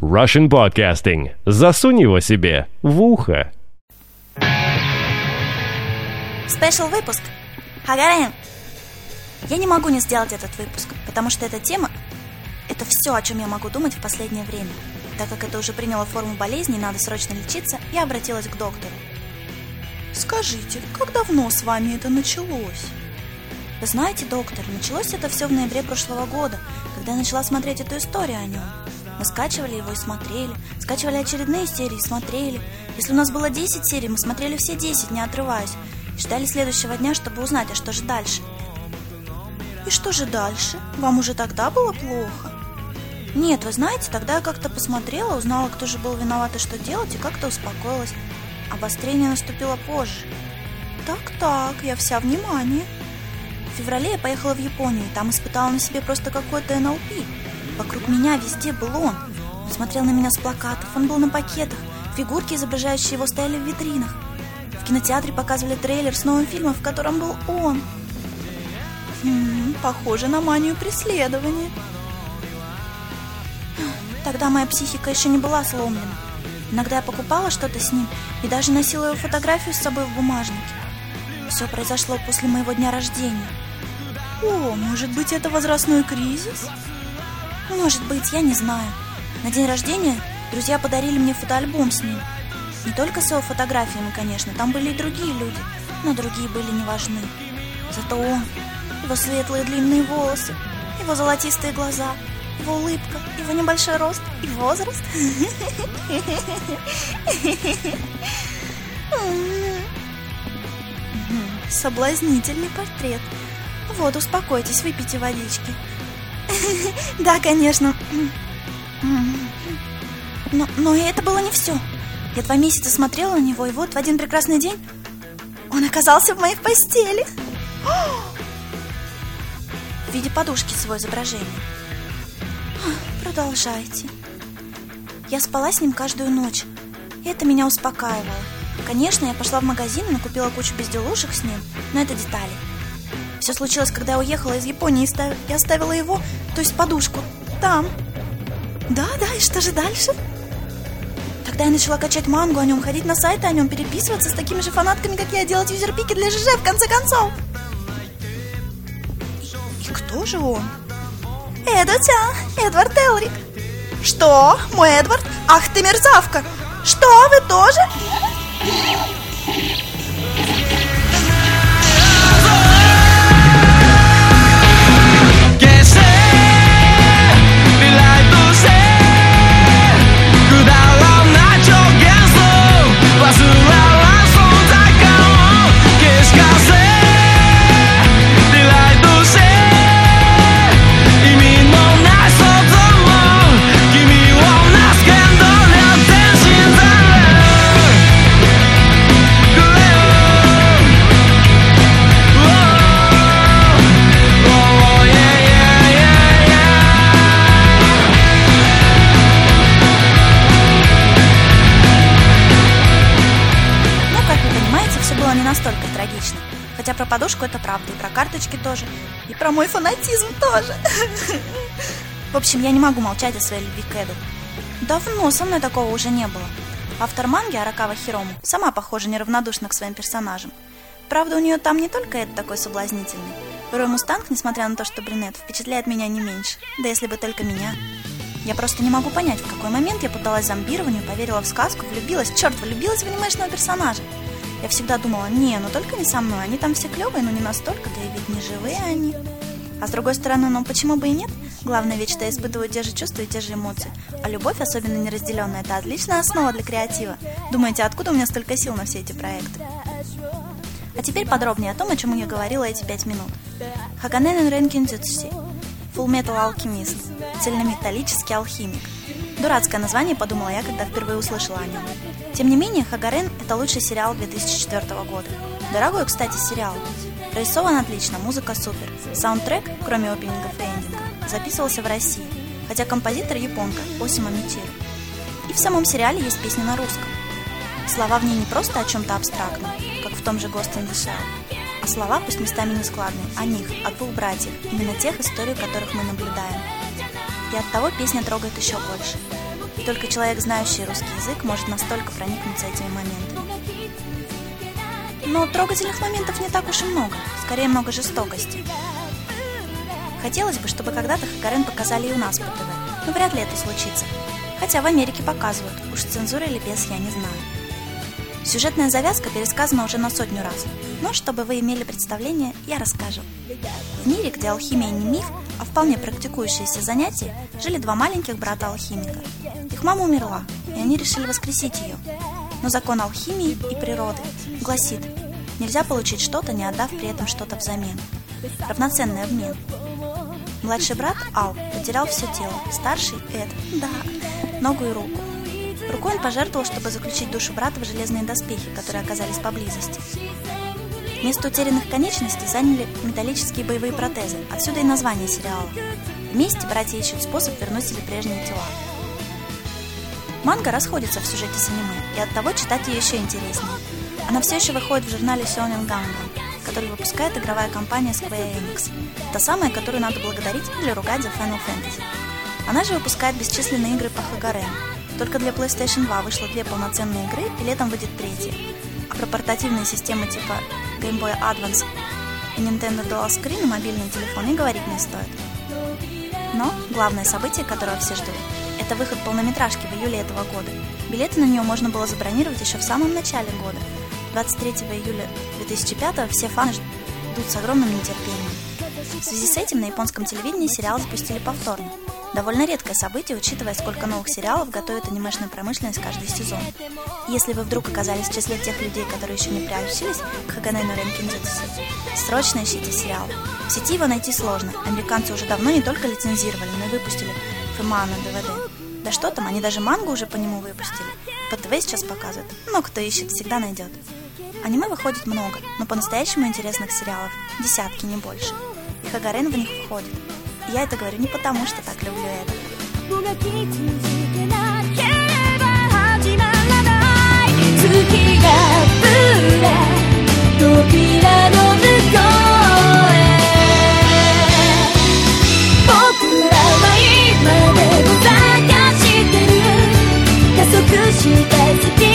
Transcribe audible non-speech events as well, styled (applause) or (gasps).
Russian Podcasting. Засунь его себе в ухо. Спешл выпуск. Хагарен. Я не могу не сделать этот выпуск, потому что эта тема – это все, о чем я могу думать в последнее время. Так как это уже приняло форму болезни надо срочно лечиться, я обратилась к доктору. Скажите, как давно с вами это началось? Вы знаете, доктор, началось это все в ноябре прошлого года, когда я начала смотреть эту историю о нем. Мы скачивали его и смотрели, скачивали очередные серии и смотрели. Если у нас было 10 серий, мы смотрели все 10, не отрываясь. И ждали следующего дня, чтобы узнать, а что же дальше. И что же дальше? Вам уже тогда было плохо? Нет, вы знаете, тогда я как-то посмотрела, узнала, кто же был виноват и что делать, и как-то успокоилась. Обострение наступило позже. Так-так, я вся внимание. В феврале я поехала в Японию, и там испытала на себе просто какой-то НЛП. Вокруг меня везде был он. Он смотрел на меня с плакатов, он был на пакетах. Фигурки, изображающие его, стояли в витринах. В кинотеатре показывали трейлер с новым фильмом, в котором был он. Хм, похоже на манию преследования. Тогда моя психика еще не была сломлена. Иногда я покупала что-то с ним и даже носила его фотографию с собой в бумажнике. Все произошло после моего дня рождения. О, может быть, это возрастной кризис? Может быть, я не знаю. На день рождения друзья подарили мне фотоальбом с ним. Не только с его фотографиями, конечно, там были и другие люди, но другие были не важны. Зато он, его светлые длинные волосы, его золотистые глаза, его улыбка, его небольшой рост и возраст. Соблазнительный портрет. Вот, успокойтесь, выпейте водички. (laughs) Да, конечно. Но, но это было не все. Я два месяца смотрела на него, и вот в один прекрасный день он оказался в моей постели. (gasps) В виде подушки с его изображением. (gasps) Продолжайте. Я спала с ним каждую ночь. И это меня успокаивало. Конечно, я пошла в магазин и накупила кучу безделушек с ним, но это детали. Все случилось, когда я уехала из Японии и оставила его, то есть подушку, там. Да, да, и что же дальше? Тогда я начала качать мангу о нем, ходить на сайты о нем, переписываться с такими же фанатками, как я, делать юзерпики для ЖЖ, в конце концов. И кто же он? Это тебя, Эдвард Элрик. Что? Мой Эдвард? Ах ты мерзавка! Что, вы тоже? Подушку это правда, и про карточки тоже, и про мой фанатизм тоже. В общем, я не могу молчать о своей любви к Эду. Давно со мной такого уже не было. Автор манги Аракава Хирому сама, похоже, неравнодушна к своим персонажам. Правда, у нее там не только Эд такой соблазнительный. Рой Мустанг, несмотря на то, что брюнет, впечатляет меня не меньше. Да если бы только меня. Я просто не могу понять, в какой момент я поддалась зомбированию, поверила в сказку, влюбилась, черт, влюбилась в анимешного персонажа. Я всегда думала, не, ну только не со мной, они там все клевые, но не настолько, да и ведь не живые они. А с другой стороны, ну почему бы и нет? Главное ведь, что я испытываю те же чувства и те же эмоции. А любовь, особенно неразделенная, это отличная основа для креатива. Думаете, откуда у меня столько сил на все эти проекты? А теперь подробнее о том, о чем я говорила эти пять минут. Хаганен Ренкин Дзюцуси. Full Metal Alchemist. Цельнометаллический алхимик. Дурацкое название, подумала я, когда впервые услышала о нем. Тем не менее, Хагарен – это лучший сериал 2004 года. Дорогой, кстати, сериал. Прорисован отлично, музыка супер. Саундтрек, кроме опенингов и эндингов, записывался в России, хотя композитор японка Осима Мичери. И в самом сериале есть песня на русском. Слова в ней не просто о чем-то абстрактном, как в том же Ghost in the Shell, слова, пусть местами нескладные, о них, о двух братьях, именно тех историй, которых мы наблюдаем. И от того песня трогает еще больше. только человек, знающий русский язык, может настолько проникнуться этими моментами. Но трогательных моментов не так уж и много, скорее много жестокости. Хотелось бы, чтобы когда-то Хагарен показали и у нас по ТВ, но вряд ли это случится. Хотя в Америке показывают, уж цензура или без я не знаю. Сюжетная завязка пересказана уже на сотню раз, но чтобы вы имели представление, я расскажу. В мире, где алхимия не миф, а вполне практикующееся занятие, жили два маленьких брата-алхимика. Их мама умерла, и они решили воскресить ее. Но закон алхимии и природы гласит, нельзя получить что-то, не отдав при этом что-то взамен. Равноценный обмен. Младший брат Ал потерял все тело, старший Эд, да, ногу и руку. Рукой он пожертвовал, чтобы заключить душу брата в железные доспехи, которые оказались поблизости. Место утерянных конечностей заняли металлические боевые протезы, отсюда и название сериала. Вместе братья ищут способ вернуть себе прежние тела. Манга расходится в сюжете с аниме, и от того читать ее еще интереснее. Она все еще выходит в журнале Shonen Gangan, который выпускает игровая компания Square Enix. Та самая, которую надо благодарить или ругать за Final Fantasy. Она же выпускает бесчисленные игры по Хагаре. Только для PlayStation 2 вышло две полноценные игры, и летом выйдет третья. А про портативные системы типа Game Boy Advance и Nintendo Dual Screen на мобильные телефоны говорить не стоит. Но главное событие, которого все ждут, это выход полнометражки в июле этого года. Билеты на нее можно было забронировать еще в самом начале года. 23 июля 2005 все фаны ждут с огромным нетерпением. В связи с этим на японском телевидении сериал запустили повторно. Довольно редкое событие, учитывая, сколько новых сериалов готовит анимешная промышленность каждый сезон. если вы вдруг оказались в числе тех людей, которые еще не приобщились к Хаганэ no Ренкин срочно ищите сериал. В сети его найти сложно. Американцы уже давно не только лицензировали, но и выпустили ФМА на ДВД. Да что там, они даже мангу уже по нему выпустили. По ТВ сейчас показывают. Но кто ищет, всегда найдет. Аниме выходит много, но по-настоящему интересных сериалов десятки, не больше. И Хагарен в них входит. И я это говорю не потому, что так люблю это. して好き